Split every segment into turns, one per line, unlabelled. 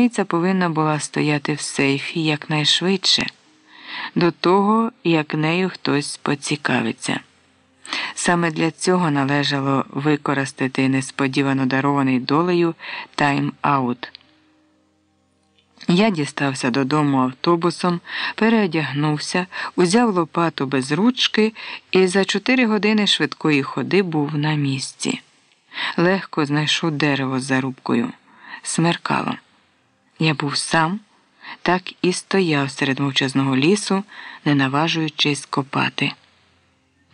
рушниця повинна була стояти в сейфі якнайшвидше, до того, як нею хтось поцікавиться. Саме для цього належало використати несподівано дарований долею тайм-аут. Я дістався додому автобусом, переодягнувся, узяв лопату без ручки і за чотири години швидкої ходи був на місці. Легко знайшов дерево з зарубкою. Смеркало. Я був сам, так і стояв серед мовчазного лісу, не наважуючись копати.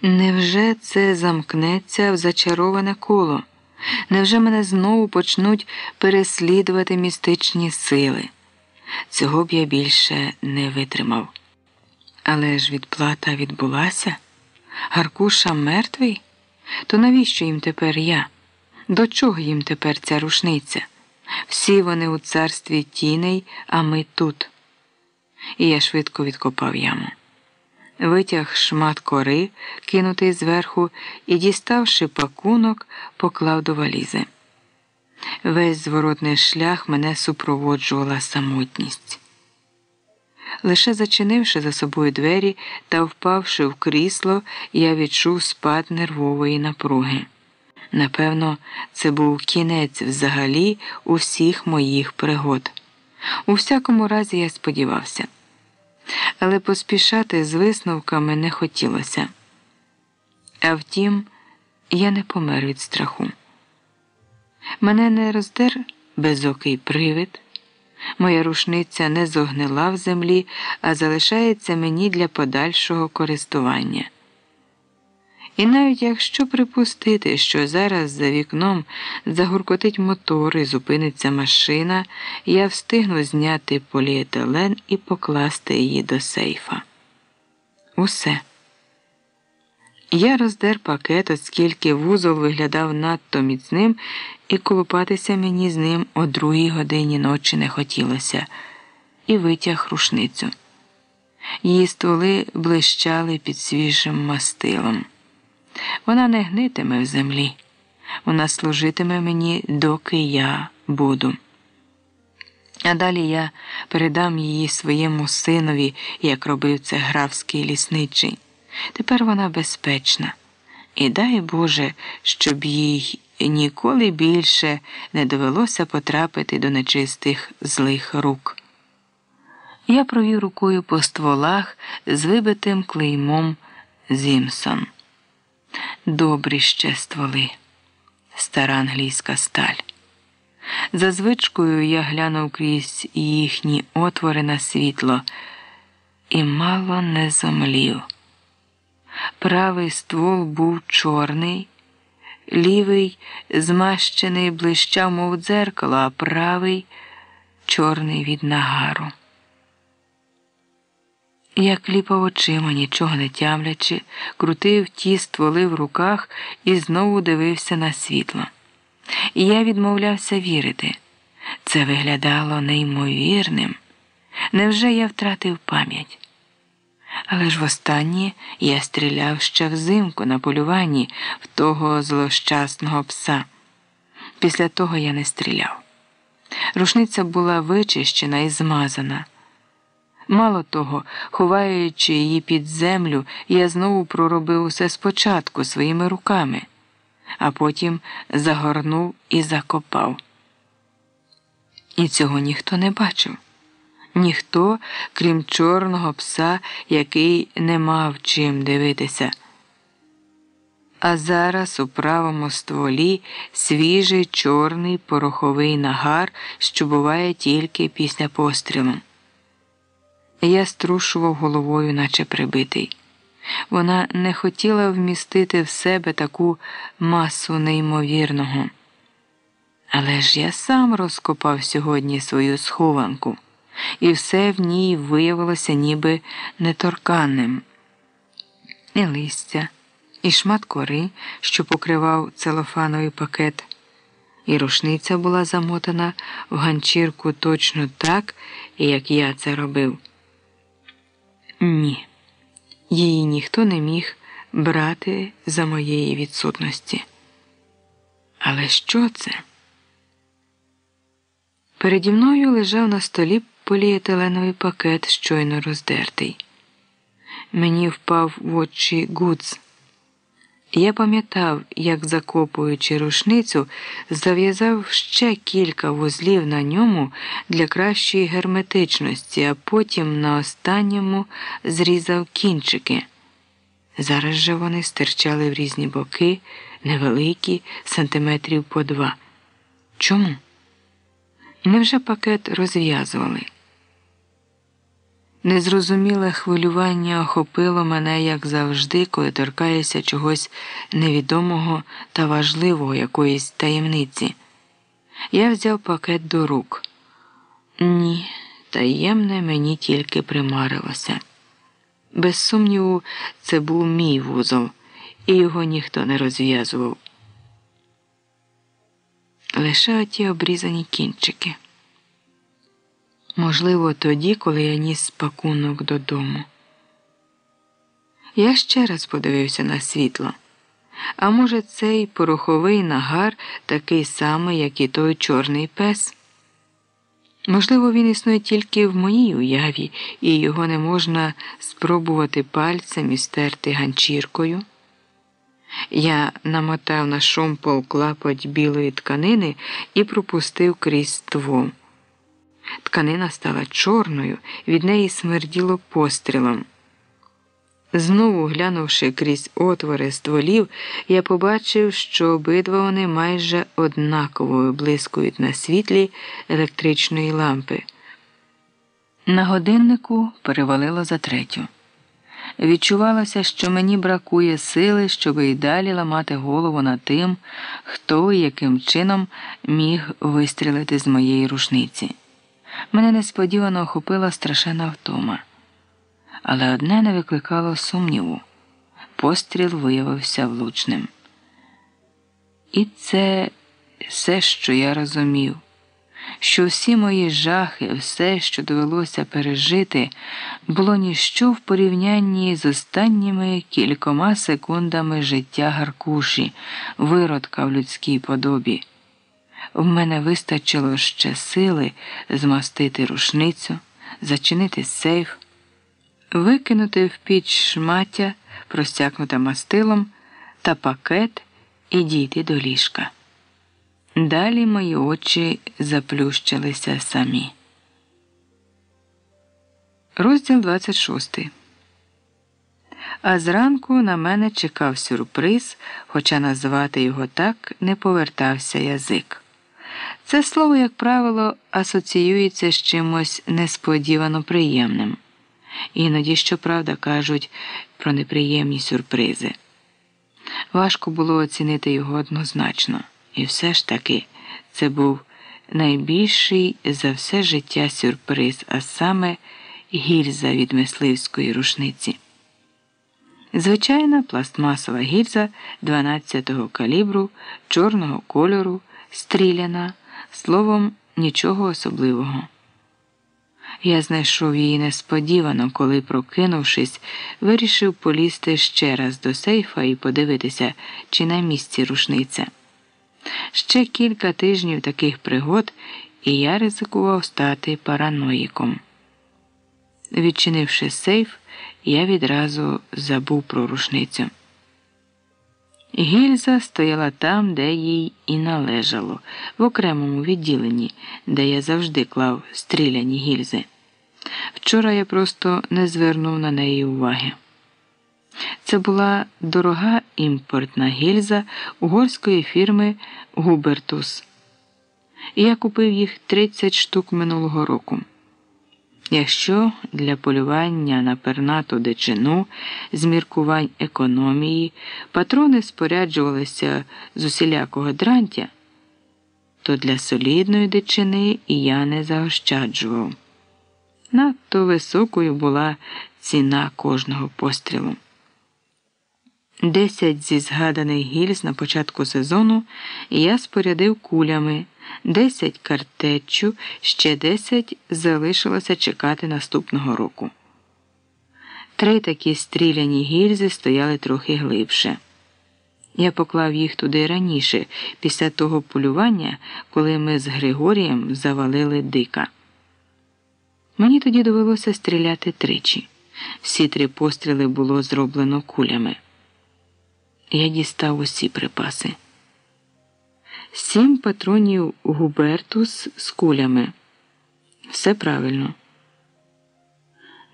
Невже це замкнеться в зачароване коло? Невже мене знову почнуть переслідувати містичні сили? Цього б я більше не витримав. Але ж відплата відбулася? Гаркуша мертвий? То навіщо їм тепер я? До чого їм тепер ця рушниця? Всі вони у царстві тіней, а ми тут. І я швидко відкопав яму. Витяг шмат кори, кинутий зверху, і, діставши пакунок, поклав до валізи. Весь зворотний шлях мене супроводжувала самотність. Лише зачинивши за собою двері та впавши в крісло, я відчув спад нервової напруги. Напевно, це був кінець взагалі усіх моїх пригод. У всякому разі, я сподівався, але поспішати з висновками не хотілося. А втім, я не помер від страху. Мене не роздер безокий привид, моя рушниця не зогнила в землі, а залишається мені для подальшого користування. І навіть якщо припустити, що зараз за вікном загуркотить мотор і зупиниться машина, я встигну зняти поліетилен і покласти її до сейфа. Усе. Я роздер пакет, оскільки вузол виглядав надто міцним, і колупатися мені з ним о другій годині ночі не хотілося, і витяг рушницю. Її стволи блищали під свіжим мастилом. Вона не гнитиме в землі, вона служитиме мені, доки я буду. А далі я передам її своєму синові, як робив це графський лісничий. Тепер вона безпечна. І дай Боже, щоб їй ніколи більше не довелося потрапити до нечистих злих рук. Я провів рукою по стволах з вибитим клеймом Зімсон. Добрі ще стволи, стара англійська сталь. За звичкою я глянув крізь їхні отвори на світло і мало не зомлів. Правий ствол був чорний, лівий змащений блищав, мов дзеркало, а правий чорний від нагару. Я кліпав очима, нічого не тямлячи, крутив ті стволи в руках і знову дивився на світло. І я відмовлявся вірити. Це виглядало неймовірним. Невже я втратив пам'ять? Але ж востаннє я стріляв ще взимку на полюванні в того злощасного пса. Після того я не стріляв. Рушниця була вичищена і змазана. Мало того, ховаючи її під землю, я знову проробив усе спочатку своїми руками, а потім загорнув і закопав. І цього ніхто не бачив. Ніхто, крім чорного пса, який не мав чим дивитися. А зараз у правому стволі свіжий чорний пороховий нагар, що буває тільки після пострілу. Я струшував головою, наче прибитий. Вона не хотіла вмістити в себе таку масу неймовірного. Але ж я сам розкопав сьогодні свою схованку, і все в ній виявилося ніби неторканним. І листя, і шмат кори, що покривав целофановий пакет, і рушниця була замотана в ганчірку точно так, як я це робив. Ні, її ніхто не міг брати за моєї відсутності. Але що це? Переді мною лежав на столі поліетиленовий пакет, щойно роздертий. Мені впав в очі гудз. Я пам'ятав, як, закопуючи рушницю, зав'язав ще кілька вузлів на ньому для кращої герметичності, а потім на останньому зрізав кінчики. Зараз же вони стирчали в різні боки, невеликі, сантиметрів по два. Чому? Невже пакет розв'язували? Незрозуміле хвилювання охопило мене, як завжди, коли торкаєшся чогось невідомого та важливого якоїсь таємниці. Я взяв пакет до рук. Ні, таємне мені тільки примарилося. Без сумніву, це був мій вузол, і його ніхто не розв'язував. Лише оті обрізані кінчики. Можливо, тоді, коли я ніс пакунок додому. Я ще раз подивився на світло. А може, цей пороховий нагар такий самий, як і той чорний пес? Можливо, він існує тільки в моїй уяві, і його не можна спробувати пальцем і стерти ганчіркою. Я намотав на шомпол клапоть білої тканини і пропустив крізь ствол. Тканина стала чорною, від неї смерділо пострілом. Знову глянувши крізь отвори стволів, я побачив, що обидва вони майже однаково блискують на світлі електричної лампи. На годиннику перевалило за третю. Відчувалося, що мені бракує сили, щоб і далі ламати голову над тим, хто і яким чином міг вистрілити з моєї рушниці. Мене несподівано охопила страшена втома. Але одне не викликало сумніву постріл виявився влучним. І це все, що я розумів, що всі мої жахи, все, що довелося пережити, було ніщо в порівнянні з останніми кількома секундами життя Гаркуші, виродка в людській подобі. В мене вистачило ще сили змастити рушницю, зачинити сейф, викинути в піч шмаття, простякнуте мастилом та пакет і дійти до ліжка. Далі мої очі заплющилися самі. Розділ 26 А зранку на мене чекав сюрприз, хоча назвати його так не повертався язик. Це слово, як правило, асоціюється з чимось несподівано приємним. Іноді, щоправда, кажуть про неприємні сюрпризи. Важко було оцінити його однозначно, і все ж таки це був найбільший за все життя сюрприз, а саме гільза від мисливської рушниці. Звичайна пластмасова гільза 12-го калібру, чорного кольору, стріляна. Словом, нічого особливого. Я знайшов її несподівано, коли, прокинувшись, вирішив полізти ще раз до сейфа і подивитися, чи на місці рушниця. Ще кілька тижнів таких пригод, і я ризикував стати параноїком. Відчинивши сейф, я відразу забув про рушницю. Гільза стояла там, де їй і належало, в окремому відділенні, де я завжди клав стріляні гільзи. Вчора я просто не звернув на неї уваги. Це була дорога імпортна гільза угорської фірми Губертус. І я купив їх 30 штук минулого року. Якщо для полювання на пернату дичину з міркувань економії патрони споряджувалися з усілякого дрантя, то для солідної дичини я не заощаджував. Надто високою була ціна кожного пострілу. Десять зі згаданих гільз на початку сезону я спорядив кулями, десять картеччю, ще десять залишилося чекати наступного року. Три такі стріляні гільзи стояли трохи глибше. Я поклав їх туди раніше, після того полювання, коли ми з Григорієм завалили дика. Мені тоді довелося стріляти тричі. Всі три постріли було зроблено кулями. Я дістав усі припаси. Сім патронів Губертус з кулями. Все правильно.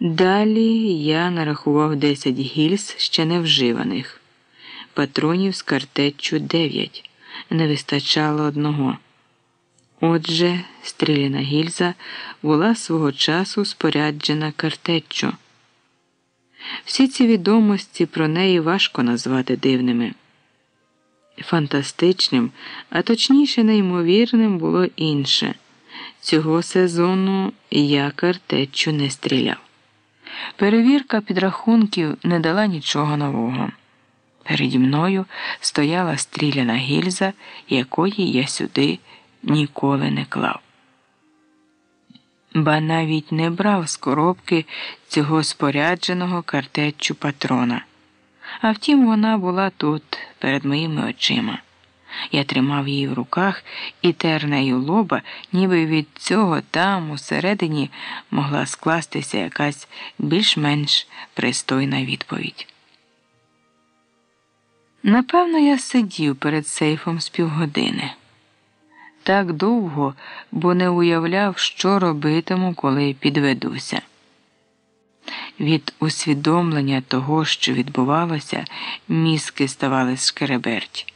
Далі я нарахував 10 гільз ще не вживаних. Патронів з картеччю 9. Не вистачало одного. Отже, стріляна гільза була свого часу споряджена картеччю. Всі ці відомості про неї важко назвати дивними. Фантастичним, а точніше, неймовірним було інше. Цього сезону я картеччю не стріляв. Перевірка підрахунків не дала нічого нового. Переді мною стояла стріляна гільза, якої я сюди ніколи не клав. Ба навіть не брав з коробки цього спорядженого картеччю патрона. А втім, вона була тут, перед моїми очима. Я тримав її в руках і тер нею лоба, ніби від цього там, усередині, могла скластися якась більш-менш пристойна відповідь. Напевно, я сидів перед сейфом з півгодини. Так довго, бо не уявляв, що робитиму, коли підведуся. Від усвідомлення того, що відбувалося, мізки ставали шкереберть.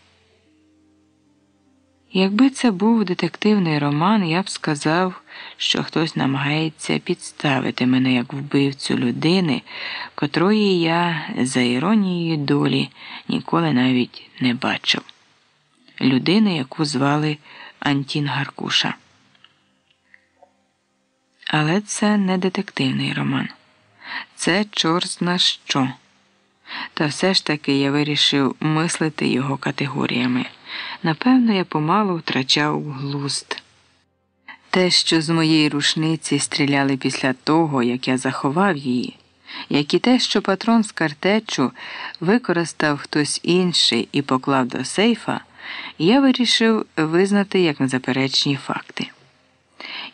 Якби це був детективний роман, я б сказав, що хтось намагається підставити мене як вбивцю людини, котрої я, за іронією долі, ніколи навіть не бачив. Людини, яку звали Антін Гаркуша. Але це не детективний роман. Це чорт що. Та все ж таки я вирішив мислити його категоріями. Напевно, я помалу втрачав глузд. Те, що з моєї рушниці стріляли після того, як я заховав її, як і те, що патрон з картечу використав хтось інший і поклав до сейфа, я вирішив визнати як незаперечні факти.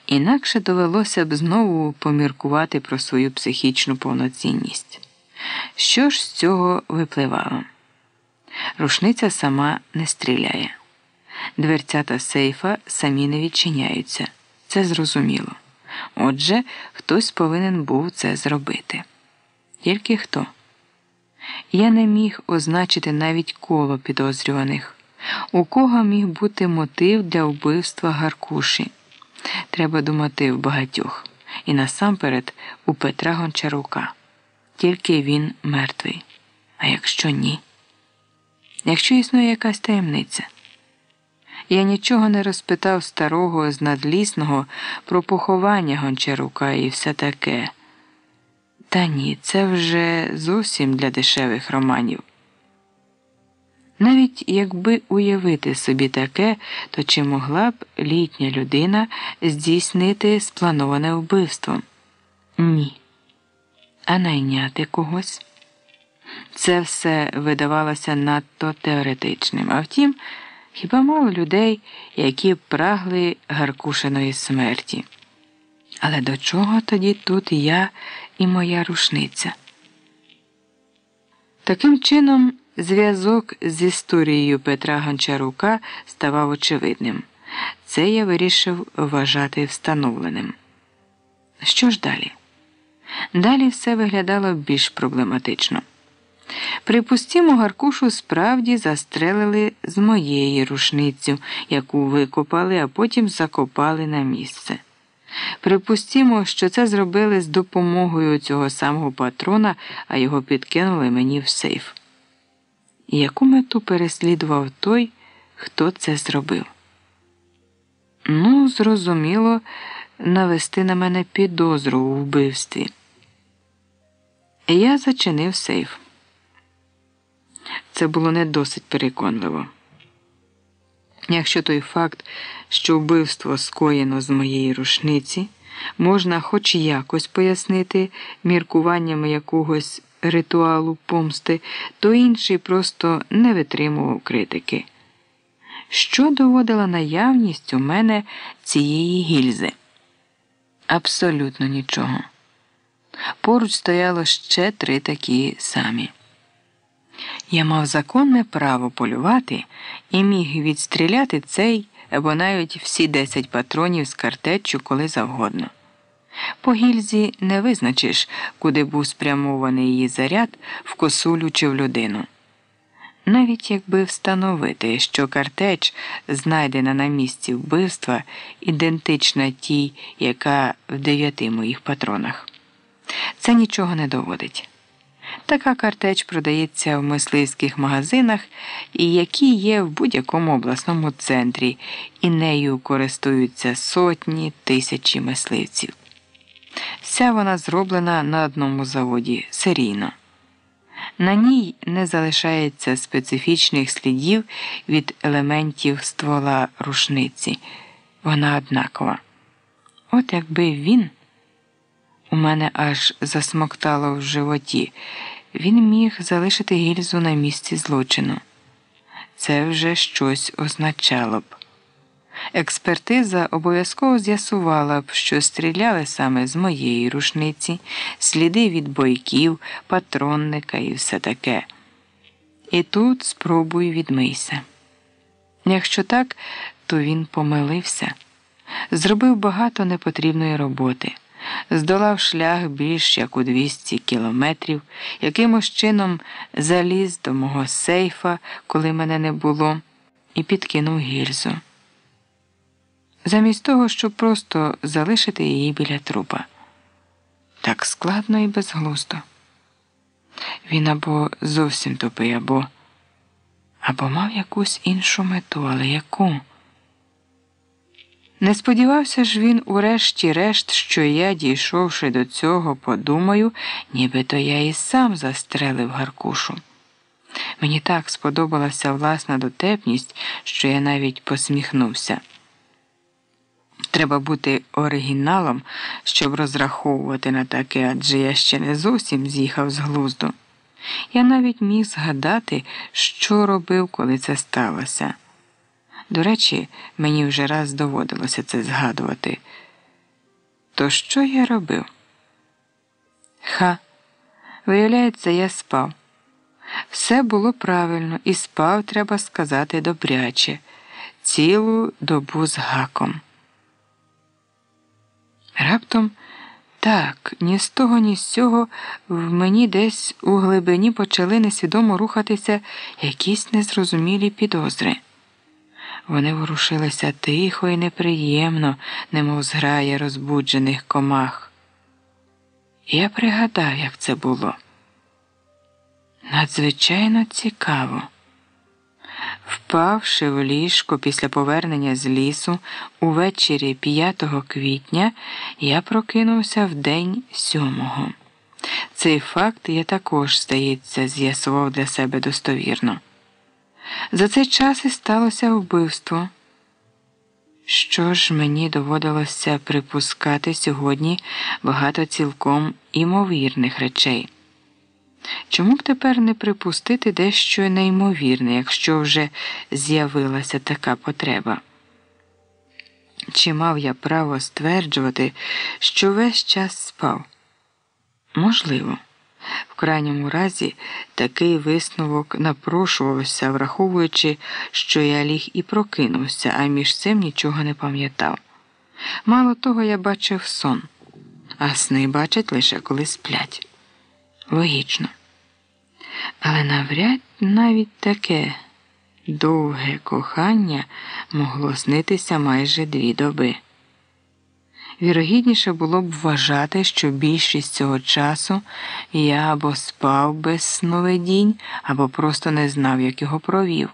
Інакше довелося б знову поміркувати про свою психічну повноцінність. Що ж з цього випливало? Рушниця сама не стріляє. Дверцята сейфа самі не відчиняються. Це зрозуміло. Отже, хтось повинен був це зробити. Тільки хто? Я не міг означити навіть коло підозрюваних. У кого міг бути мотив для вбивства Гаркуші? Треба думати в багатьох. І насамперед у Петра Гончарука. Тільки він мертвий. А якщо ні? Якщо існує якась таємниця. Я нічого не розпитав старого з надлісного про поховання Гончарука і все таке. Та ні, це вже зовсім для дешевих романів. Навіть якби уявити собі таке, то чи могла б літня людина здійснити сплановане вбивство? Ні. А найняти когось? Це все видавалося надто теоретичним. А втім, хіба мало людей, які прагли Гаркушиної смерті? Але до чого тоді тут я і моя рушниця? Таким чином, зв'язок з історією Петра Гончарука ставав очевидним. Це я вирішив вважати встановленим. Що ж далі? Далі все виглядало більш проблематично. Припустімо, Гаркушу справді застрелили з моєї рушницю, яку викопали, а потім закопали на місце. Припустімо, що це зробили з допомогою цього самого патрона, а його підкинули мені в сейф. Яку мету переслідував той, хто це зробив? Ну, зрозуміло, навести на мене підозру у вбивстві. Я зачинив сейф. Це було не досить переконливо. Якщо той факт, що вбивство скоєно з моєї рушниці, можна хоч якось пояснити міркуваннями якогось ритуалу помсти, то інший просто не витримував критики. Що доводила наявність у мене цієї гільзи? Абсолютно нічого. Поруч стояло ще три такі самі. Я мав законне право полювати і міг відстріляти цей або навіть всі десять патронів з картеччю коли завгодно. По гільзі не визначиш, куди був спрямований її заряд в косулю чи в людину. Навіть якби встановити, що картеч, знайдена на місці вбивства, ідентична тій, яка в дев'яти моїх патронах, це нічого не доводить. Така картеч продається в мисливських магазинах, і які є в будь-якому обласному центрі, і нею користуються сотні тисячі мисливців. Вся вона зроблена на одному заводі серійно. На ній не залишається специфічних слідів від елементів ствола рушниці. Вона однакова. От якби він у мене аж засмоктало в животі, він міг залишити гільзу на місці злочину. Це вже щось означало б. Експертиза обов'язково з'ясувала б, що стріляли саме з моєї рушниці, сліди від бойків, патронника і все таке. І тут спробуй відмийся. Якщо так, то він помилився, зробив багато непотрібної роботи, здолав шлях більш як у 200 кілометрів, якимось чином заліз до мого сейфа, коли мене не було, і підкинув гільзу замість того, щоб просто залишити її біля трупа. Так складно і безглуздо. Він або зовсім тупий, або або мав якусь іншу мету, але яку? Не сподівався ж він, урешті-решт, що я, дійшовши до цього, подумаю, нібито я і сам застрелив Гаркушу. Мені так сподобалася власна дотепність, що я навіть посміхнувся. Треба бути оригіналом, щоб розраховувати на таке, адже я ще не зовсім з'їхав з глузду. Я навіть міг згадати, що робив, коли це сталося. До речі, мені вже раз доводилося це згадувати. То що я робив? Ха, виявляється, я спав. Все було правильно, і спав, треба сказати, добряче, цілу добу з гаком. Раптом так, ні з того, ні з цього в мені десь у глибині почали несвідомо рухатися якісь незрозумілі підозри. Вони ворушилися тихо і неприємно, немов зграє розбуджених комах. Я пригадав, як це було. Надзвичайно цікаво. Впавши в ліжко після повернення з лісу увечері 5 квітня, я прокинувся в день 7. Цей факт я також, здається, з'ясував для себе достовірно. За цей час і сталося вбивство. Що ж мені доводилося припускати сьогодні багато цілком імовірних речей. Чому б тепер не припустити дещо неймовірне, якщо вже з'явилася така потреба? Чи мав я право стверджувати, що весь час спав? Можливо. В крайньому разі такий висновок напрошувався, враховуючи, що я ліг і прокинувся, а між цим нічого не пам'ятав. Мало того, я бачив сон, а сни бачать лише коли сплять. Логічно. Але навряд навіть таке довге кохання могло снитися майже дві доби. Вірогідніше було б вважати, що більшість цього часу я або спав без сновидінь, або просто не знав, як його провів.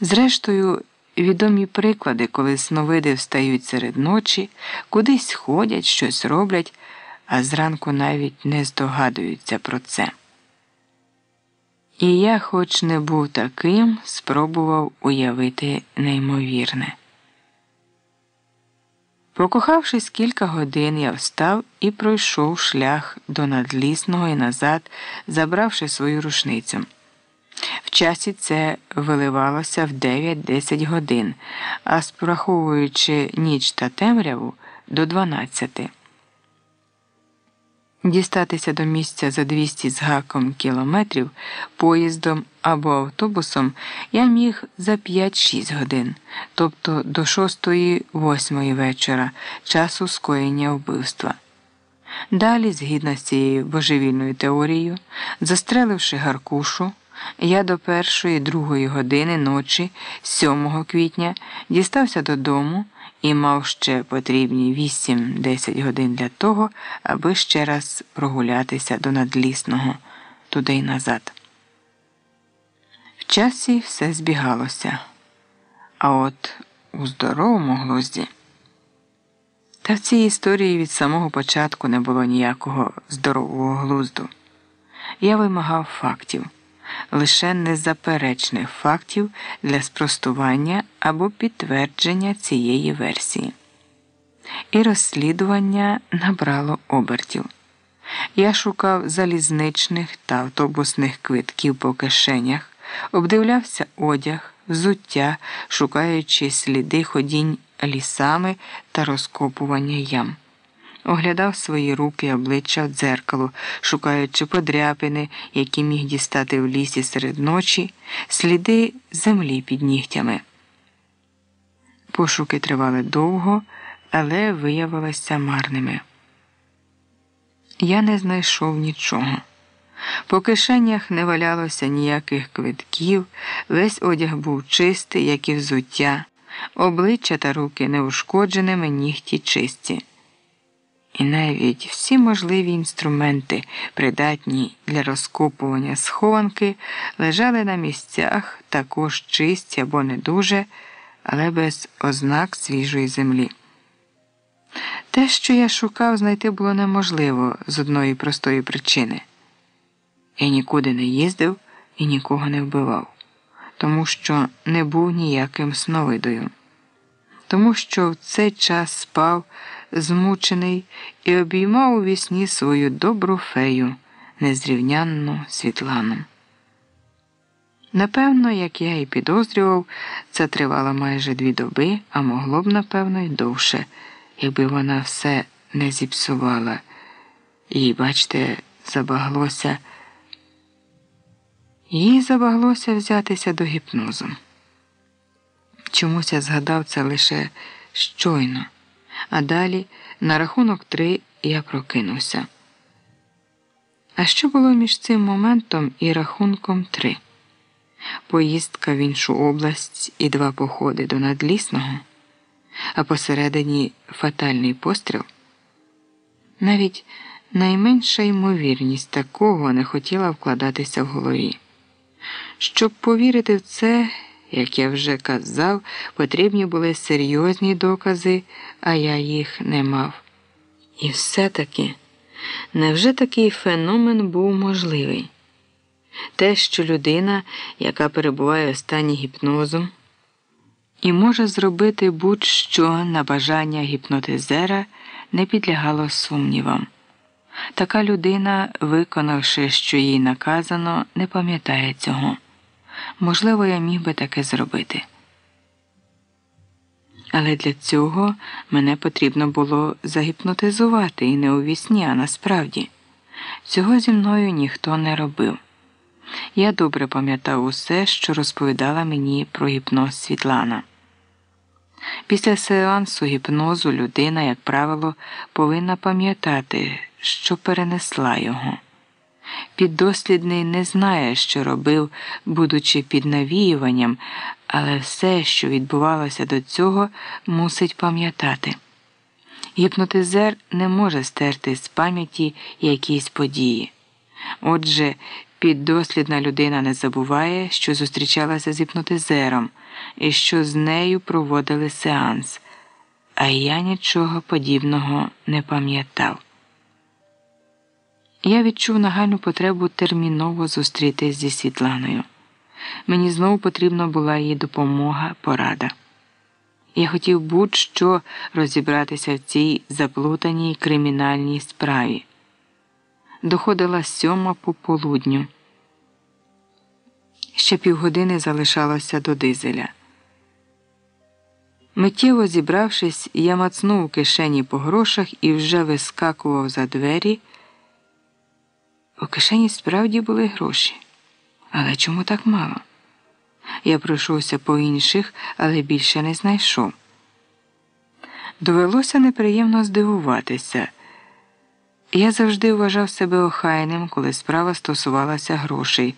Зрештою, відомі приклади, коли сновиди встають серед ночі, кудись ходять, щось роблять а зранку навіть не здогадуються про це. І я, хоч не був таким, спробував уявити неймовірне. Покохавшись кілька годин, я встав і пройшов шлях до надлісного і назад, забравши свою рушницю. В часі це виливалося в 9-10 годин, а спораховуючи ніч та темряву до 12. Дістатися до місця за 200 з гаком кілометрів поїздом або автобусом я міг за 5-6 годин, тобто до 6-8 вечора, часу скоєння вбивства. Далі, згідно з цією божевільною теорією, застреливши Гаркушу, я до першої другої години ночі, 7 квітня, дістався додому і мав ще потрібні 8-10 годин для того, аби ще раз прогулятися до надлісного туди й назад. В часі все збігалося, а от у здоровому глузді. Та в цій історії від самого початку не було ніякого здорового глузду. Я вимагав фактів лише незаперечних фактів для спростування або підтвердження цієї версії. І розслідування набрало обертів. Я шукав залізничних та автобусних квитків по кишенях, обдивлявся одяг, взуття, шукаючи сліди ходінь лісами та розкопування ям оглядав свої руки обличчя в дзеркало, шукаючи подряпини, які міг дістати в лісі серед ночі, сліди землі під нігтями. Пошуки тривали довго, але виявилися марними. Я не знайшов нічого. По кишенях не валялося ніяких квитків, весь одяг був чистий, як і взуття, обличчя та руки неушкодженими, нігті чисті. І навіть всі можливі інструменти, придатні для розкопування схованки, лежали на місцях також чисті або не дуже, але без ознак свіжої землі. Те, що я шукав, знайти було неможливо з одної простої причини. Я нікуди не їздив і нікого не вбивав, тому що не був ніяким сновидою, тому що в цей час спав змучений, і обіймав у вісні свою добру фею, незрівнянну Світлану. Напевно, як я і підозрював, це тривало майже дві доби, а могло б, напевно, й довше, якби вона все не зіпсувала. І, бачте, забаглося. Їй забаглося взятися до гіпнозу. Чомусь я згадав це лише щойно а далі на рахунок три я прокинувся. А що було між цим моментом і рахунком три? Поїздка в іншу область і два походи до надлісного, а посередині фатальний постріл? Навіть найменша ймовірність такого не хотіла вкладатися в голові. Щоб повірити в це, як я вже казав, потрібні були серйозні докази, а я їх не мав. І все-таки, невже такий феномен був можливий? Те, що людина, яка перебуває в стані гіпнозу, і може зробити будь-що на бажання гіпнотизера, не підлягало сумнівам. Така людина, виконавши, що їй наказано, не пам'ятає цього. Можливо, я міг би таке зробити. Але для цього мене потрібно було загіпнотизувати і не у вісні, а насправді. Цього зі мною ніхто не робив. Я добре пам'ятав усе, що розповідала мені про гіпноз Світлана. Після сеансу гіпнозу людина, як правило, повинна пам'ятати, що перенесла його. Піддослідний не знає, що робив, будучи під навіюванням, але все, що відбувалося до цього, мусить пам'ятати. Гіпнотизер не може стерти з пам'яті якісь події. Отже, піддослідна людина не забуває, що зустрічалася з гіпнотизером і що з нею проводили сеанс, а я нічого подібного не пам'ятав. Я відчув нагальну потребу терміново зустрітись зі Світланою. Мені знову потрібна була її допомога, порада. Я хотів будь-що розібратися в цій заплутаній кримінальній справі. Доходила сьома по полудню. Ще півгодини залишалося до дизеля. Миттєво зібравшись, я мацнув у кишені по грошах і вже вискакував за двері. У кишені справді були гроші. Але чому так мало? Я пройшовся по інших, але більше не знайшов. Довелося неприємно здивуватися. Я завжди вважав себе охайним, коли справа стосувалася грошей.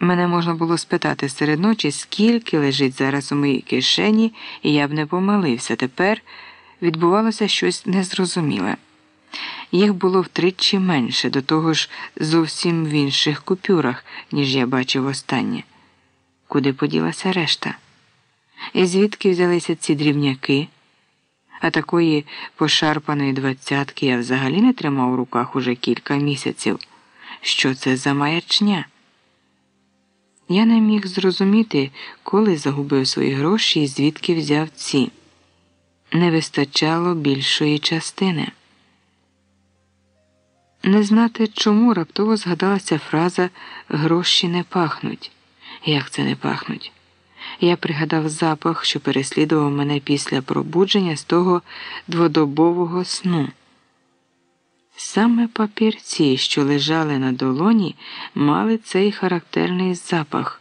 Мене можна було спитати серед ночі, скільки лежить зараз у моїй кишені, і я б не помилився. Тепер відбувалося щось незрозуміле. Їх було втричі менше, до того ж зовсім в інших купюрах, ніж я бачив останнє. Куди поділася решта? І звідки взялися ці дрібняки? А такої пошарпаної двадцятки я взагалі не тримав у руках уже кілька місяців. Що це за маячня? Я не міг зрозуміти, коли загубив свої гроші і звідки взяв ці. Не вистачало більшої частини. Не знати, чому раптово згадалася фраза гроші не пахнуть. Як це не пахнуть? Я пригадав запах, що переслідував мене після пробудження з того дводобового сну. Саме папірці, що лежали на долоні, мали цей характерний запах.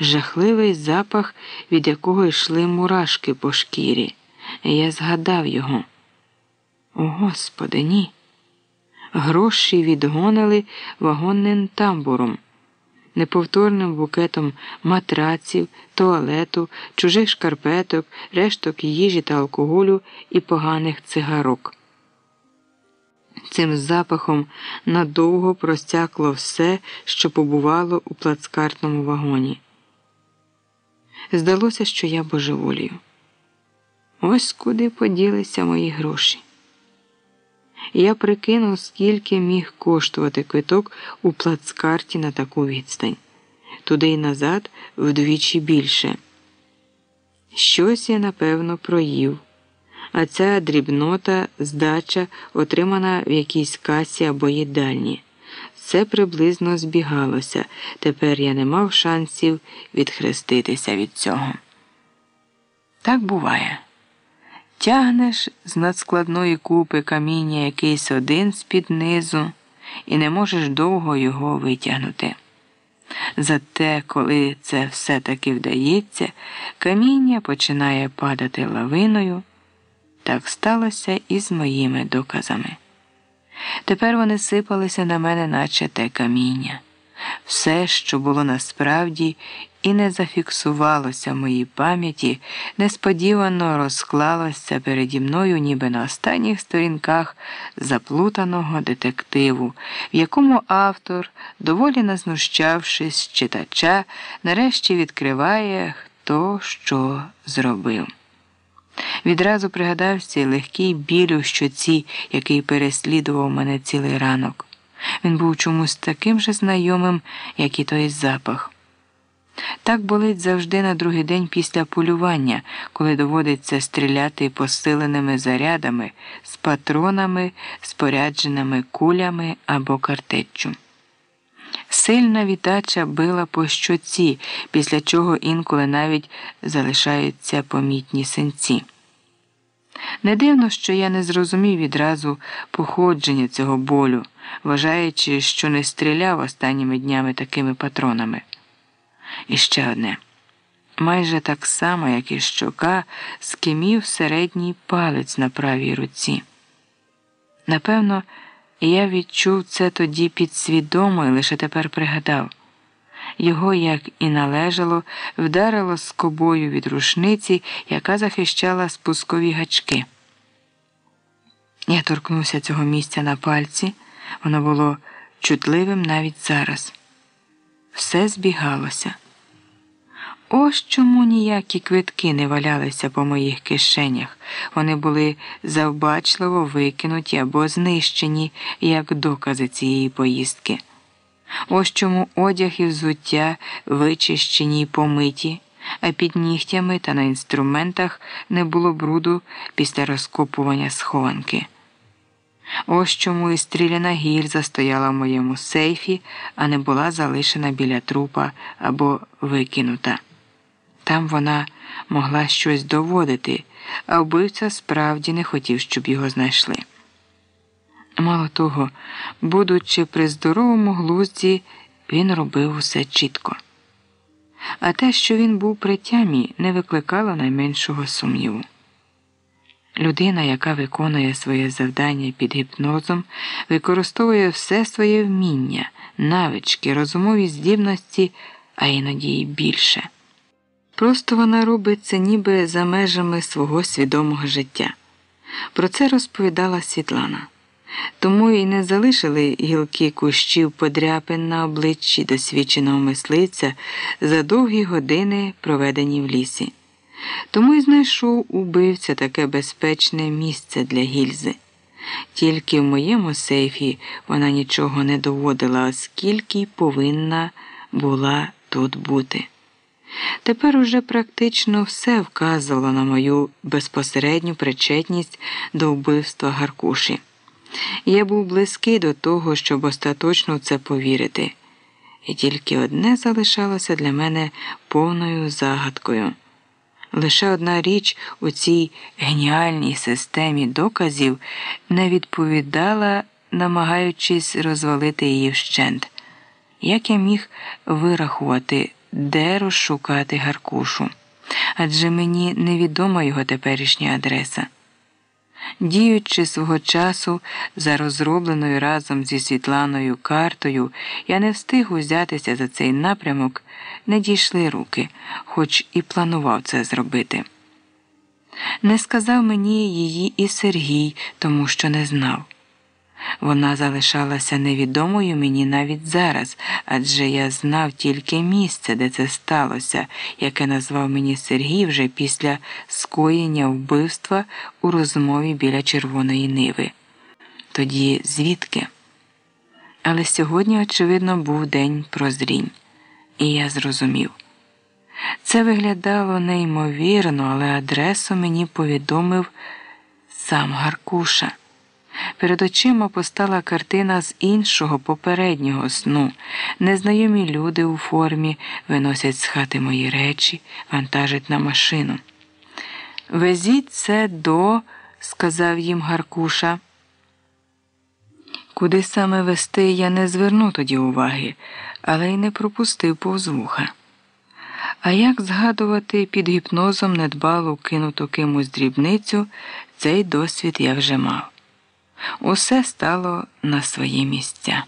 Жахливий запах, від якого йшли мурашки по шкірі. Я згадав його. О Господи, ні. Гроші відгонили вагонним тамбуром, неповторним букетом матраців, туалету, чужих шкарпеток, решток їжі та алкоголю і поганих цигарок. Цим запахом надовго простякло все, що побувало у плацкартному вагоні. Здалося, що я божеволію. Ось куди поділися мої гроші. Я прикинув, скільки міг коштувати квиток у плацкарті на таку відстань, туди й назад вдвічі більше. Щось я, напевно, проїв а ця дрібнота здача отримана в якійсь касі або їдальні. Все приблизно збігалося. Тепер я не мав шансів відхреститися від цього. Так буває. Тягнеш з надскладної купи каміння якийсь один з-під низу і не можеш довго його витягнути. Зате, коли це все таки вдається, каміння починає падати лавиною. Так сталося і з моїми доказами. Тепер вони сипалися на мене, наче те каміння. Все, що було насправді і не зафіксувалося в моїй пам'яті, несподівано розклалося переді мною, ніби на останніх сторінках заплутаного детективу, в якому автор, доволі назнущавшись читача, нарешті відкриває, хто що зробив. Відразу пригадався легкий біль у щоці, який переслідував мене цілий ранок. Він був чомусь таким же знайомим, як і той запах. Так болить завжди на другий день після полювання, коли доводиться стріляти посиленими зарядами, з патронами, спорядженими кулями або картеччю. Сильна вітача била по щоці, після чого інколи навіть залишаються помітні синці. Не дивно, що я не зрозумів відразу походження цього болю, вважаючи, що не стріляв останніми днями такими патронами. І ще одне. Майже так само, як і щока, скимів середній палець на правій руці. Напевно, я відчув це тоді підсвідомо і лише тепер пригадав. Його, як і належало, вдарило скобою від рушниці, яка захищала спускові гачки. Я торкнувся цього місця на пальці, воно було чутливим навіть зараз. Все збігалося. Ось чому ніякі квитки не валялися по моїх кишенях. Вони були завбачливо викинуті або знищені як докази цієї поїздки. Ось чому одяг і взуття вичищені й помиті, а під нігтями та на інструментах не було бруду після розкопування схованки. Ось чому і стріляна гільза стояла в моєму сейфі, а не була залишена біля трупа або викинута. Там вона могла щось доводити, а вбивця справді не хотів, щоб його знайшли. Мало того, будучи при здоровому глузді, він робив усе чітко. А те, що він був при тямі, не викликало найменшого сумніву. Людина, яка виконує своє завдання під гіпнозом, використовує все своє вміння, навички, розумові здібності, а іноді й більше. Просто вона робить це ніби за межами свого свідомого життя. Про це розповідала Світлана. Тому і не залишили гілки кущів подряпин на обличчі досвідченого мисливця за довгі години, проведені в лісі. Тому й знайшов убивця таке безпечне місце для гільзи. Тільки в моєму сейфі вона нічого не доводила, оскільки й повинна була тут бути. Тепер уже практично все вказувало на мою безпосередню причетність до вбивства Гаркуші. Я був близький до того, щоб остаточно це повірити, і тільки одне залишалося для мене повною загадкою. Лише одна річ у цій геніальній системі доказів не відповідала, намагаючись розвалити її вщент. Як я міг вирахувати, де розшукати Гаркушу? Адже мені невідома його теперішня адреса. Діючи свого часу за розробленою разом зі Світланою картою, я не встиг узятися за цей напрямок, не дійшли руки, хоч і планував це зробити. Не сказав мені її і Сергій, тому що не знав. Вона залишалася невідомою мені навіть зараз, адже я знав тільки місце, де це сталося, яке назвав мені Сергій вже після скоєння вбивства у розмові біля Червоної Ниви. Тоді звідки? Але сьогодні, очевидно, був день прозрінь, і я зрозумів. Це виглядало неймовірно, але адресу мені повідомив сам Гаркуша. Перед очима постала картина з іншого попереднього сну. Незнайомі люди у формі виносять з хати мої речі, вантажать на машину. Везіть це до, сказав їм Гаркуша. Куди саме вести, я не зверну тоді уваги, але й не пропустив повз вуха. А як згадувати під гіпнозом недбалу кинуту кимось дрібницю, цей досвід я вже мав. Усе стало на свої місця.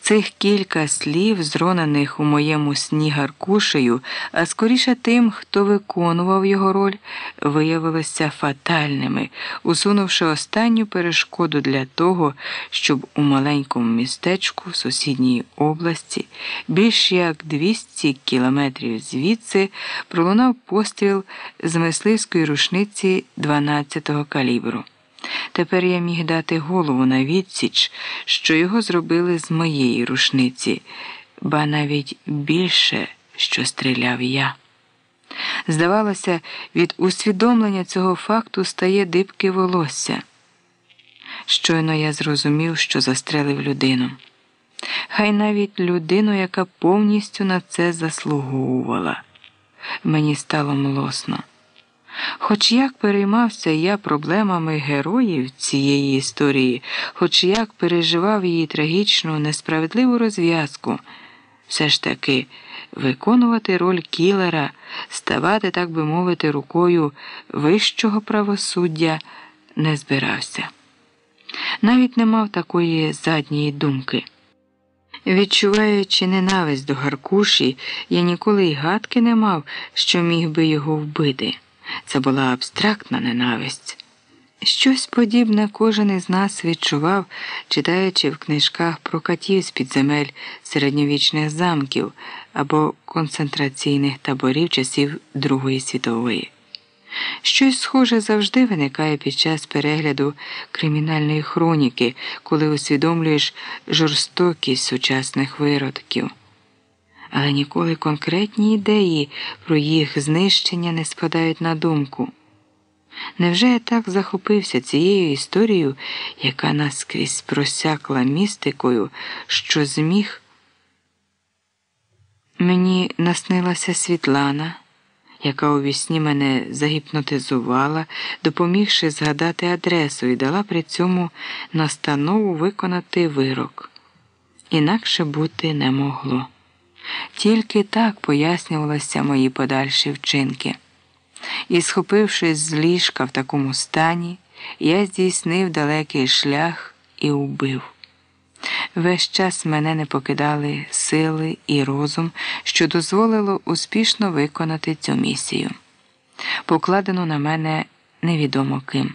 Цих кілька слів, зронених у моєму сні Гаркушею, а скоріше тим, хто виконував його роль, виявилися фатальними, усунувши останню перешкоду для того, щоб у маленькому містечку сусідньої області, більш як 200 кілометрів звідси, пролунав постріл з мисливської рушниці 12-го калібру. Тепер я міг дати голову на відсіч, що його зробили з моєї рушниці, ба навіть більше, що стріляв я. Здавалося, від усвідомлення цього факту стає дибки волосся. Щойно я зрозумів, що застрелив людину. Хай навіть людину, яка повністю на це заслуговувала. Мені стало млосно. Хоч як переймався я проблемами героїв цієї історії, хоч як переживав її трагічну, несправедливу розв'язку, все ж таки виконувати роль кілера, ставати, так би мовити, рукою вищого правосуддя не збирався. Навіть не мав такої задньої думки. Відчуваючи ненависть до Гаркуші, я ніколи й гадки не мав, що міг би його вбити. Це була абстрактна ненависть. Щось подібне кожен із нас відчував, читаючи в книжках про катів з під земель середньовічних замків або концентраційних таборів часів Другої світової. Щось схоже завжди виникає під час перегляду кримінальної хроніки, коли усвідомлюєш жорстокість сучасних виродків. Але ніколи конкретні ідеї про їх знищення не спадають на думку. Невже я так захопився цією історією, яка наскрізь просякла містикою, що зміг? Мені наснилася Світлана, яка у вісні мене загіпнотизувала, допомігши згадати адресу і дала при цьому настанову виконати вирок. Інакше бути не могло. Тільки так пояснювалися мої подальші вчинки. І, схопившись з ліжка в такому стані, я здійснив далекий шлях і убив. Весь час мене не покидали сили і розум, що дозволило успішно виконати цю місію, покладену на мене невідомо ким.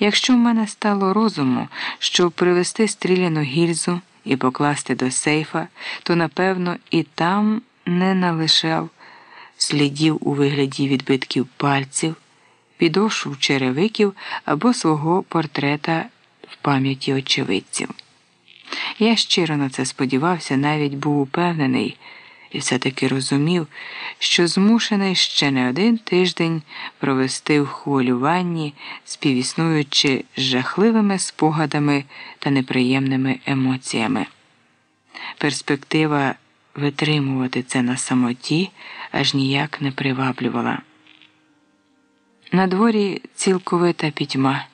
Якщо в мене стало розуму, щоб привезти стріляну гільзу і покласти до сейфа, то напевно і там не налишав слідів у вигляді відбитків пальців, підошв черевиків або свого портрета в пам'яті очевидців. Я щиро на це сподівався, навіть був упевнений і все-таки розумів, що змушений ще не один тиждень провести в хвилюванні, співіснуючи з жахливими спогадами та неприємними емоціями. Перспектива витримувати це на самоті аж ніяк не приваблювала. На дворі цілковита пітьма.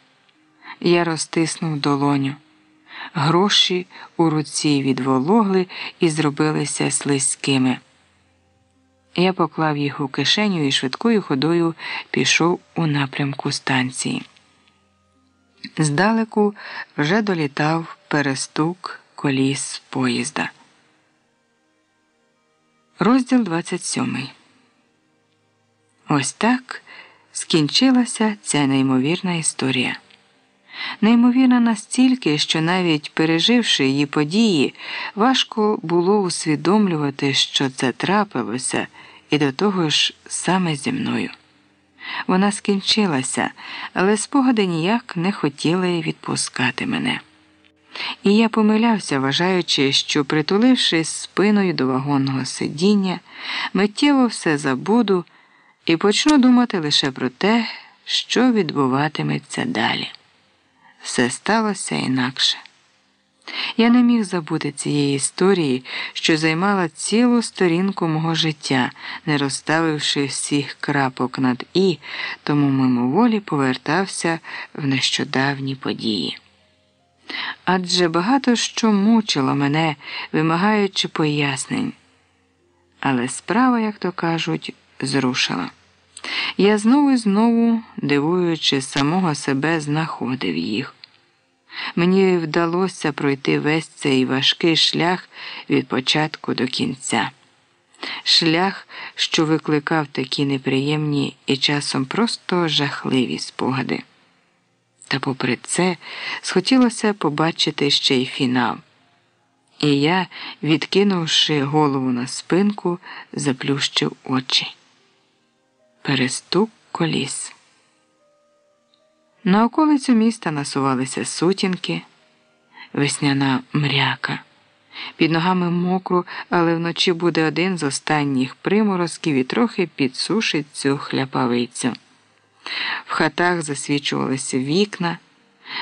Я розтиснув долоню. Гроші у руці відвологли і зробилися слизькими. Я поклав їх у кишеню і швидкою ходою пішов у напрямку станції. Здалеку вже долітав перестук коліс поїзда. Розділ 27. Ось так скінчилася ця неймовірна історія. Неймовірна настільки, що навіть переживши її події, важко було усвідомлювати, що це трапилося, і до того ж саме зі мною. Вона скінчилася, але спогади ніяк не хотіли відпускати мене. І я помилявся, вважаючи, що, притулившись спиною до вагонного сидіння, миттєво все забуду і почну думати лише про те, що відбуватиметься далі. Все сталося інакше. Я не міг забути цієї історії, що займала цілу сторінку мого життя, не розставивши всіх крапок над і, тому мимоволі повертався в нещодавні події. Адже багато що мучило мене, вимагаючи пояснень. Але справа, як то кажуть, зрушила. Я знову і знову, дивуючи самого себе, знаходив їх. Мені вдалося пройти весь цей важкий шлях від початку до кінця. Шлях, що викликав такі неприємні і часом просто жахливі спогади. Та, попри це, схотілося побачити ще й фінал. І я, відкинувши голову на спинку, заплющив очі. Перестук коліс. На околицю міста насувалися сутінки, весняна мряка. Під ногами мокро, але вночі буде один з останніх приморозків і трохи підсушить цю хляпавицю. В хатах засвічувалися вікна,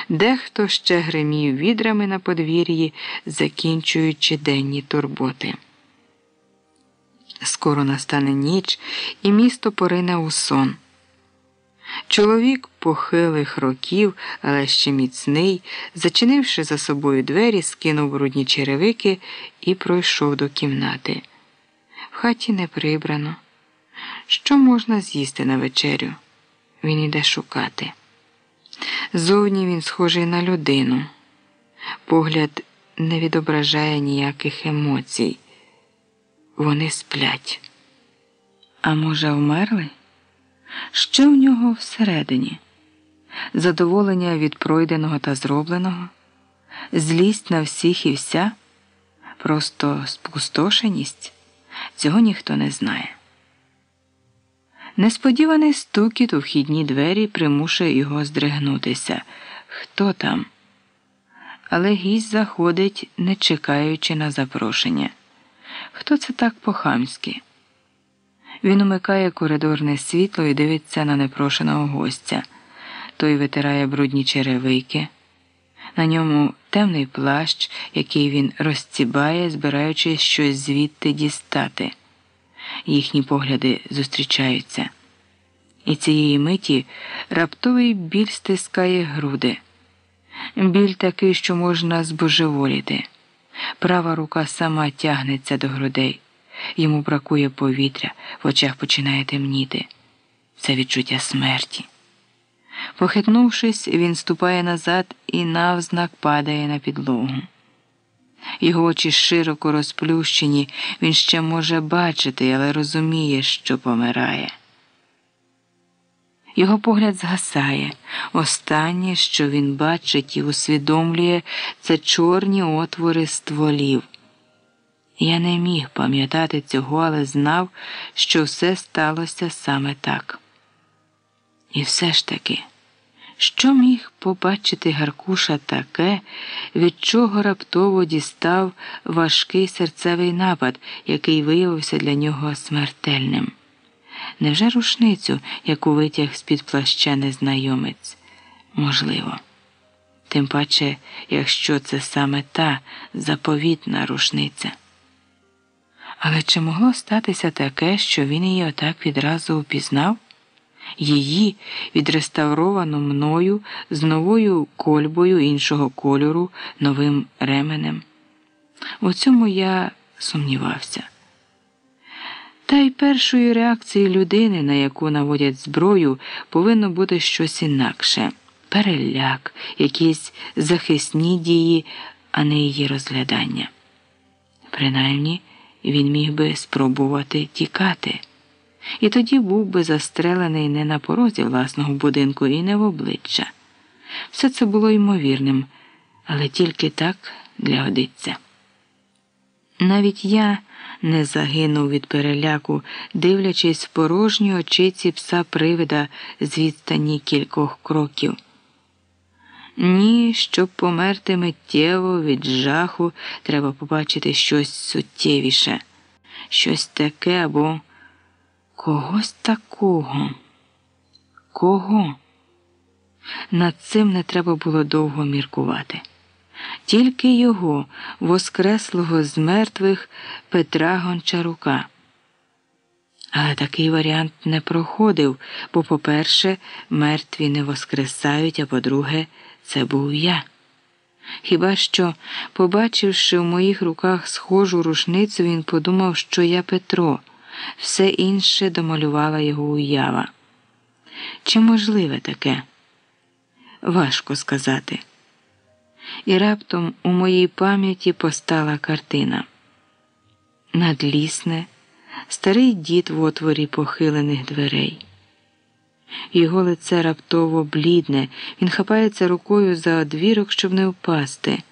дехто ще гримів відрами на подвір'ї, закінчуючи денні турботи. Скоро настане ніч, і місто порине у сон. Чоловік похилих років, але ще міцний, зачинивши за собою двері, скинув брудні черевики і пройшов до кімнати. В хаті не прибрано. Що можна з'їсти на вечерю? Він іде шукати. Зовні він схожий на людину. Погляд не відображає ніяких емоцій. Вони сплять. А може, вмерли? Що в нього всередині? Задоволення від пройденого та зробленого, злість на всіх і вся, просто спустошеність цього ніхто не знає. Несподіваний стукіт у вхідні двері примушує його здригнутися. Хто там? Але гість заходить, не чекаючи на запрошення. Хто це так по-хамськи? Він умикає коридорне світло і дивиться на непрошеного гостя. Той витирає брудні черевики. На ньому темний плащ, який він розцібає, збираючись щось звідти дістати. Їхні погляди зустрічаються. І цієї миті раптовий біль стискає груди. Біль такий, що можна збожеволіти. Права рука сама тягнеться до грудей. Йому бракує повітря, в очах починає темніти. Це відчуття смерті. Похитнувшись, він ступає назад і навзнак падає на підлогу. Його очі широко розплющені, він ще може бачити, але розуміє, що помирає. Його погляд згасає. Останнє, що він бачить і усвідомлює, це чорні отвори стволів. Я не міг пам'ятати цього, але знав, що все сталося саме так. І все ж таки, що міг побачити Гаркуша таке, від чого раптово дістав важкий серцевий напад, який виявився для нього смертельним? Невже рушницю, яку витяг з-під плаща незнайомець? Можливо. Тим паче, якщо це саме та заповітна рушниця. Але чи могло статися таке, що він її отак відразу упізнав? Її відреставровану мною з новою кольбою іншого кольору, новим ременем. У цьому я сумнівався. Та й першою реакцією людини, на яку наводять зброю, повинно бути щось інакше переляк, якісь захисні дії, а не її розглядання. Принаймні, він міг би спробувати тікати, і тоді був би застрелений не на порозі власного будинку і не в обличчя. Все це було ймовірним, але тільки так для годиться. Навіть я не загинув від переляку, дивлячись в порожні очиці пса привида з відстані кількох кроків. Ні, щоб померти миттєво від жаху, треба побачити щось суттєвіше, щось таке або когось такого. Кого? Над цим не треба було довго міркувати. Тільки його, воскреслого з мертвих Петра Гончарука. Але такий варіант не проходив, бо, по-перше, мертві не воскресають, а по-друге, це був я. Хіба що, побачивши в моїх руках схожу рушницю, він подумав, що я Петро, все інше домалювала його уява. Чи можливе таке? Важко сказати. І раптом у моїй пам'яті постала картина. Надлісне, старий дід в отворі похилених дверей. Його лице раптово блідне, він хапається рукою за одвірок, щоб не впасти.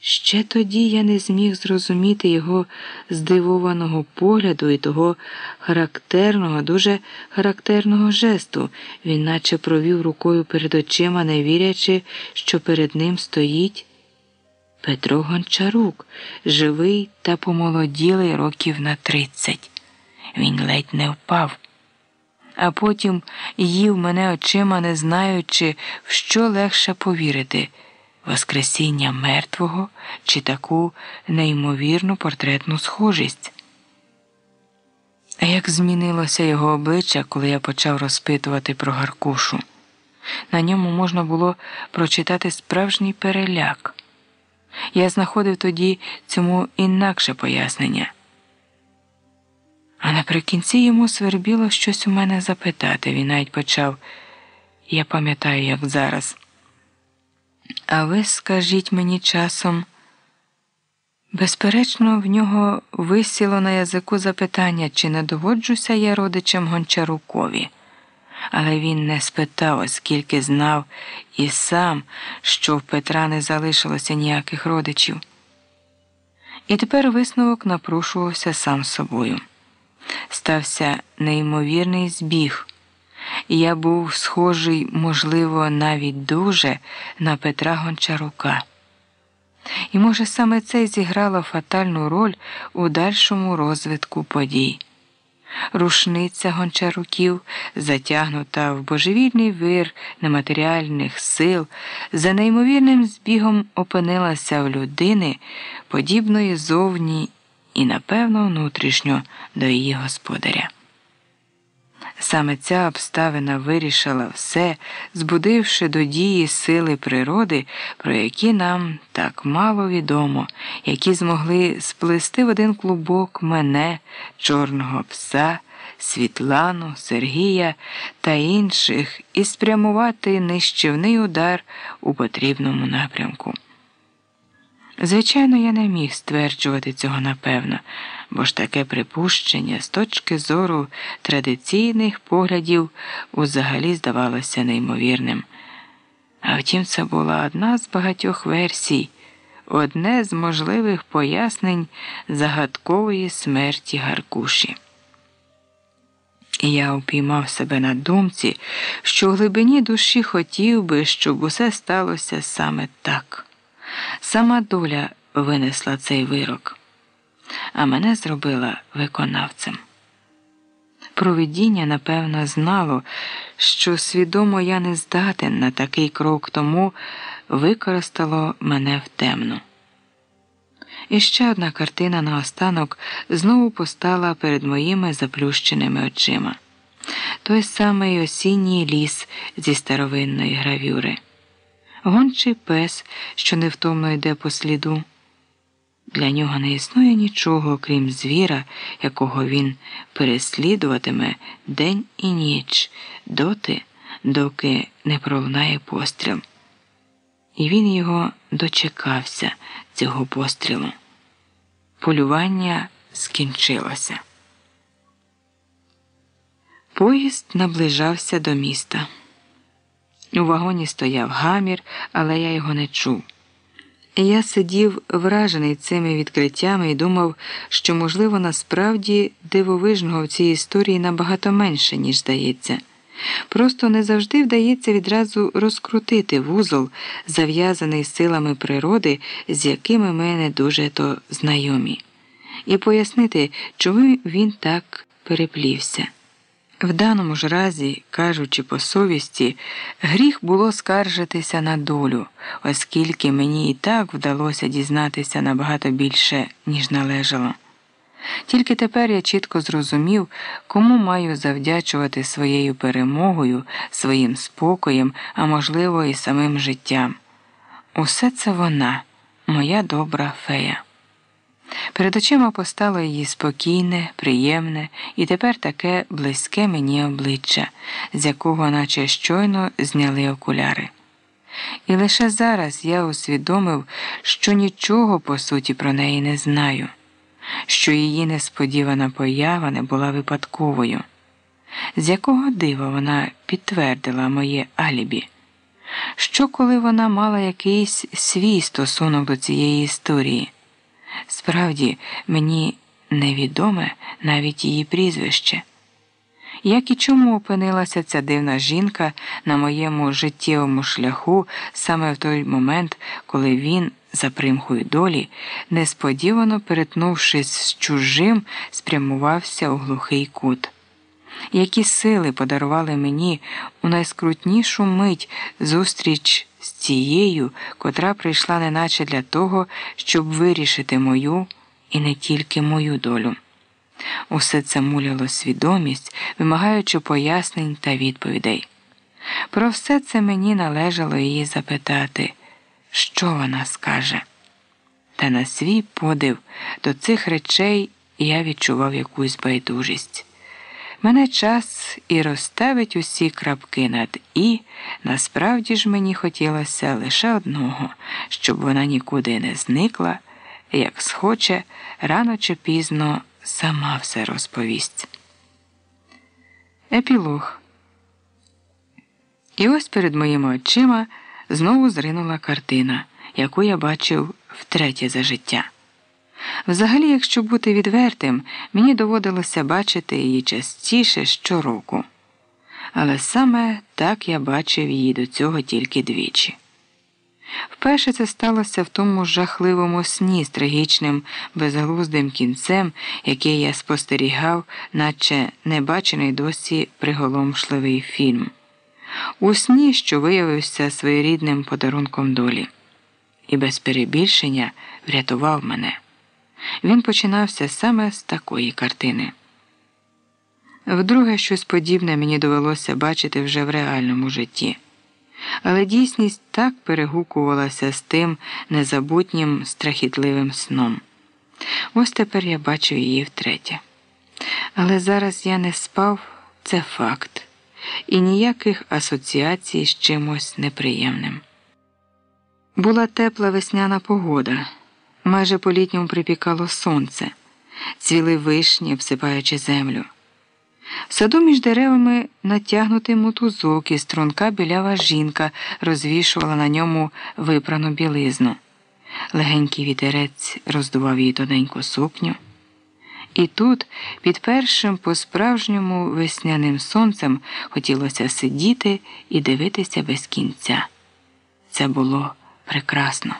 Ще тоді я не зміг зрозуміти його здивованого погляду і того характерного, дуже характерного жесту. Він наче провів рукою перед очима, не вірячи, що перед ним стоїть Петро Гончарук, живий та помолоділий років на тридцять. Він ледь не впав. А потім їв мене очима, не знаючи, в що легше повірити. Воскресіння мертвого чи таку неймовірну портретну схожість. А як змінилося його обличчя, коли я почав розпитувати про Гаркушу? На ньому можна було прочитати справжній переляк. Я знаходив тоді цьому інакше пояснення. А наприкінці йому свербіло щось у мене запитати. Він навіть почав, я пам'ятаю, як зараз. А ви скажіть мені часом, безперечно, в нього висіло на язику запитання, чи не доводжуся я родичем Гончарукові. Але він не спитав, оскільки знав і сам, що в Петра не залишилося ніяких родичів. І тепер висновок напрушувався сам собою. Стався неймовірний збіг. Я був схожий, можливо, навіть дуже на Петра Гончарука. І, може, саме це зіграло фатальну роль у дальшому розвитку подій. Рушниця гончаруків, затягнута в божевільний вир нематеріальних сил, за неймовірним збігом опинилася в людини, подібної зовні і, напевно, внутрішньо до її господаря. Саме ця обставина вирішила все, збудивши до дії сили природи, про які нам так мало відомо, які змогли сплести в один клубок мене, чорного пса, Світлану, Сергія та інших і спрямувати нищівний удар у потрібному напрямку. Звичайно, я не міг стверджувати цього напевно, бо ж таке припущення з точки зору традиційних поглядів узагалі здавалося неймовірним. А втім, це була одна з багатьох версій, одне з можливих пояснень загадкової смерті Гаркуші. Я упіймав себе на думці, що в глибині душі хотів би, щоб усе сталося саме так. Сама доля винесла цей вирок, а мене зробила виконавцем. Провидіння, напевно, знало, що свідомо я не здатен на такий крок, тому використало мене в темну. І ще одна картина наостанок знову постала перед моїми заплющеними очима той самий осінній ліс зі старовинної гравюри гончий пес, що невтомно йде по сліду. Для нього не існує нічого, крім звіра, якого він переслідуватиме день і ніч, доти, доки не пролунає постріл. І він його дочекався, цього пострілу. Полювання скінчилося. Поїзд наближався до міста. У вагоні стояв гамір, але я його не чув. Я сидів вражений цими відкриттями і думав, що, можливо, насправді дивовижного в цій історії набагато менше, ніж здається. Просто не завжди вдається відразу розкрутити вузол, зав'язаний силами природи, з якими ми не дуже то знайомі, і пояснити, чому він так переплівся. В даному ж разі, кажучи по совісті, гріх було скаржитися на долю, оскільки мені і так вдалося дізнатися набагато більше, ніж належало. Тільки тепер я чітко зрозумів, кому маю завдячувати своєю перемогою, своїм спокоєм, а можливо, і самим життям. Усе це вона, моя добра фея. Перед очима постало її спокійне, приємне і тепер таке близьке мені обличчя, з якого наче щойно зняли окуляри. І лише зараз я усвідомив, що нічого по суті про неї не знаю, що її несподівана поява не була випадковою, з якого дива вона підтвердила моє алібі. Що, коли вона мала якийсь свій стосунок до цієї історії? Справді, мені невідоме навіть її прізвище. Як і чому опинилася ця дивна жінка на моєму життєвому шляху саме в той момент, коли він, за примхою долі, несподівано перетнувшись з чужим, спрямувався у глухий кут. Які сили подарували мені у найскрутнішу мить зустріч з цією, котра прийшла неначе для того, щоб вирішити мою і не тільки мою долю. Усе це муляло свідомість, вимагаючи пояснень та відповідей. Про все це мені належало її запитати, що вона скаже. Та на свій подив до цих речей я відчував якусь байдужість. Мене час і розставить усі крапки над і, насправді ж мені хотілося лише одного, щоб вона нікуди не зникла, як схоче, рано чи пізно сама все розповість. Епілог. І ось перед моїми очима знову зринула картина, яку я бачив втретє за життя. Взагалі, якщо бути відвертим, мені доводилося бачити її частіше щороку. Але саме так я бачив її до цього тільки двічі. Вперше це сталося в тому жахливому сні з трагічним безглуздим кінцем, який я спостерігав, наче небачений досі приголомшливий фільм. У сні, що виявився своєрідним подарунком долі, і без перебільшення врятував мене. Він починався саме з такої картини. Вдруге, щось подібне мені довелося бачити вже в реальному житті. Але дійсність так перегукувалася з тим незабутнім страхітливим сном. Ось тепер я бачу її втретє. Але зараз я не спав, це факт, і ніяких асоціацій з чимось неприємним. Була тепла весняна погода, майже по літньому припікало сонце, цвіли вишні, обсипаючи землю. В саду між деревами натягнутий мотузок і струнка білява жінка розвішувала на ньому випрану білизну. Легенький вітерець роздував її тоненьку сукню. І тут, під першим по справжньому весняним сонцем, хотілося сидіти і дивитися без кінця. Це було прекрасно.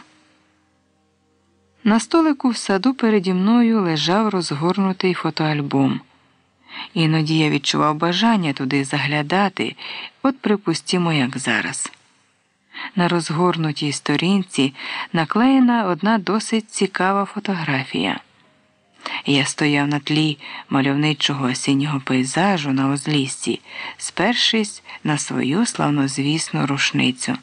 На столику в саду переді мною лежав розгорнутий фотоальбом. Іноді я відчував бажання туди заглядати, от припустімо, як зараз. На розгорнутій сторінці наклеєна одна досить цікава фотографія. Я стояв на тлі мальовничого осіннього пейзажу на озліссі, спершись на свою славнозвісну рушницю.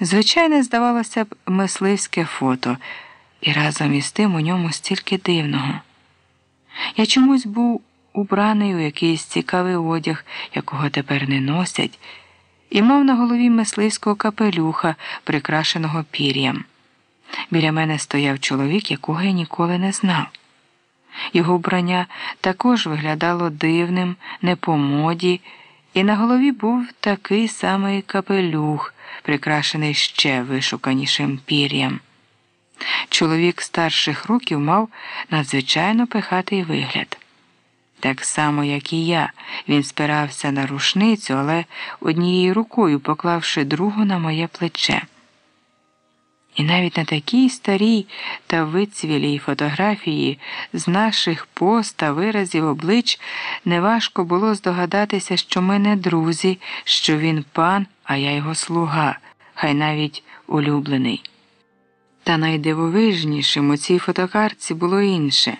Звичайне, здавалося б, мисливське фото, і разом із тим у ньому стільки дивного. Я чомусь був убраний у якийсь цікавий одяг, якого тепер не носять, і мав на голові мисливського капелюха, прикрашеного пір'ям. Біля мене стояв чоловік, якого я ніколи не знав. Його вбрання також виглядало дивним, не по моді, і на голові був такий самий капелюх, прикрашений ще вишуканішим пір'ям. Чоловік старших років мав надзвичайно пихатий вигляд. Так само, як і я, він спирався на рушницю, але однією рукою поклавши другу на моє плече. І навіть на такій старій та вицвілій фотографії з наших пост та виразів облич неважко було здогадатися, що ми не друзі, що він пан, а я його слуга, хай навіть улюблений. Та найдивовижнішим у цій фотокарці було інше.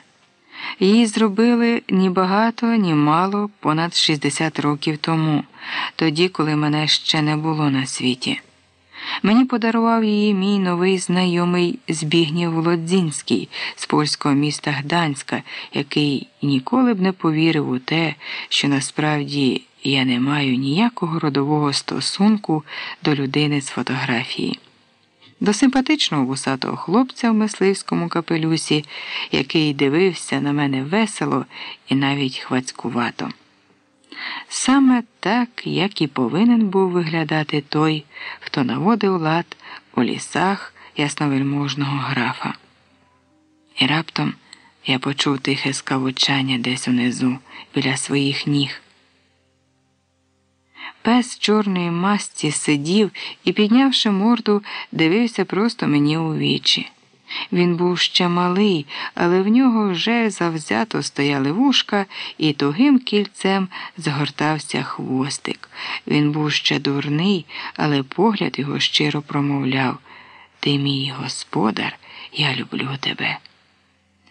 Її зробили ні багато, ні мало понад 60 років тому, тоді, коли мене ще не було на світі. Мені подарував її мій новий знайомий Збігнєв Володзінський з польського міста Гданська, який ніколи б не повірив у те, що насправді я не маю ніякого родового стосунку до людини з фотографії до симпатичного вусатого хлопця в мисливському капелюсі, який дивився на мене весело і навіть хвацькувато. Саме так, як і повинен був виглядати той, хто наводив лад у лісах ясновельможного графа. І раптом я почув тихе скавучання десь унизу біля своїх ніг. Пес чорної масці сидів і, піднявши морду, дивився просто мені у вічі. Він був ще малий, але в нього вже завзято стояли вушка, і тугим кільцем згортався хвостик. Він був ще дурний, але погляд його щиро промовляв Ти мій господар, я люблю тебе.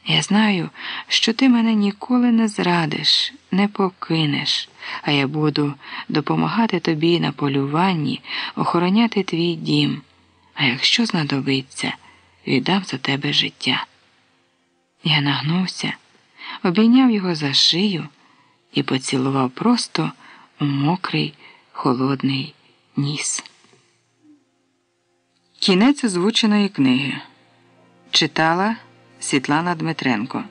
Я знаю, що ти мене ніколи не зрадиш, не покинеш, а я буду допомагати тобі на полюванні, охороняти твій дім, а якщо знадобиться, віддам за тебе життя. Я нагнувся, обійняв його за шию і поцілував просто у мокрий холодний ніс. Кінець озвученої книги читала Світлана Дмитренко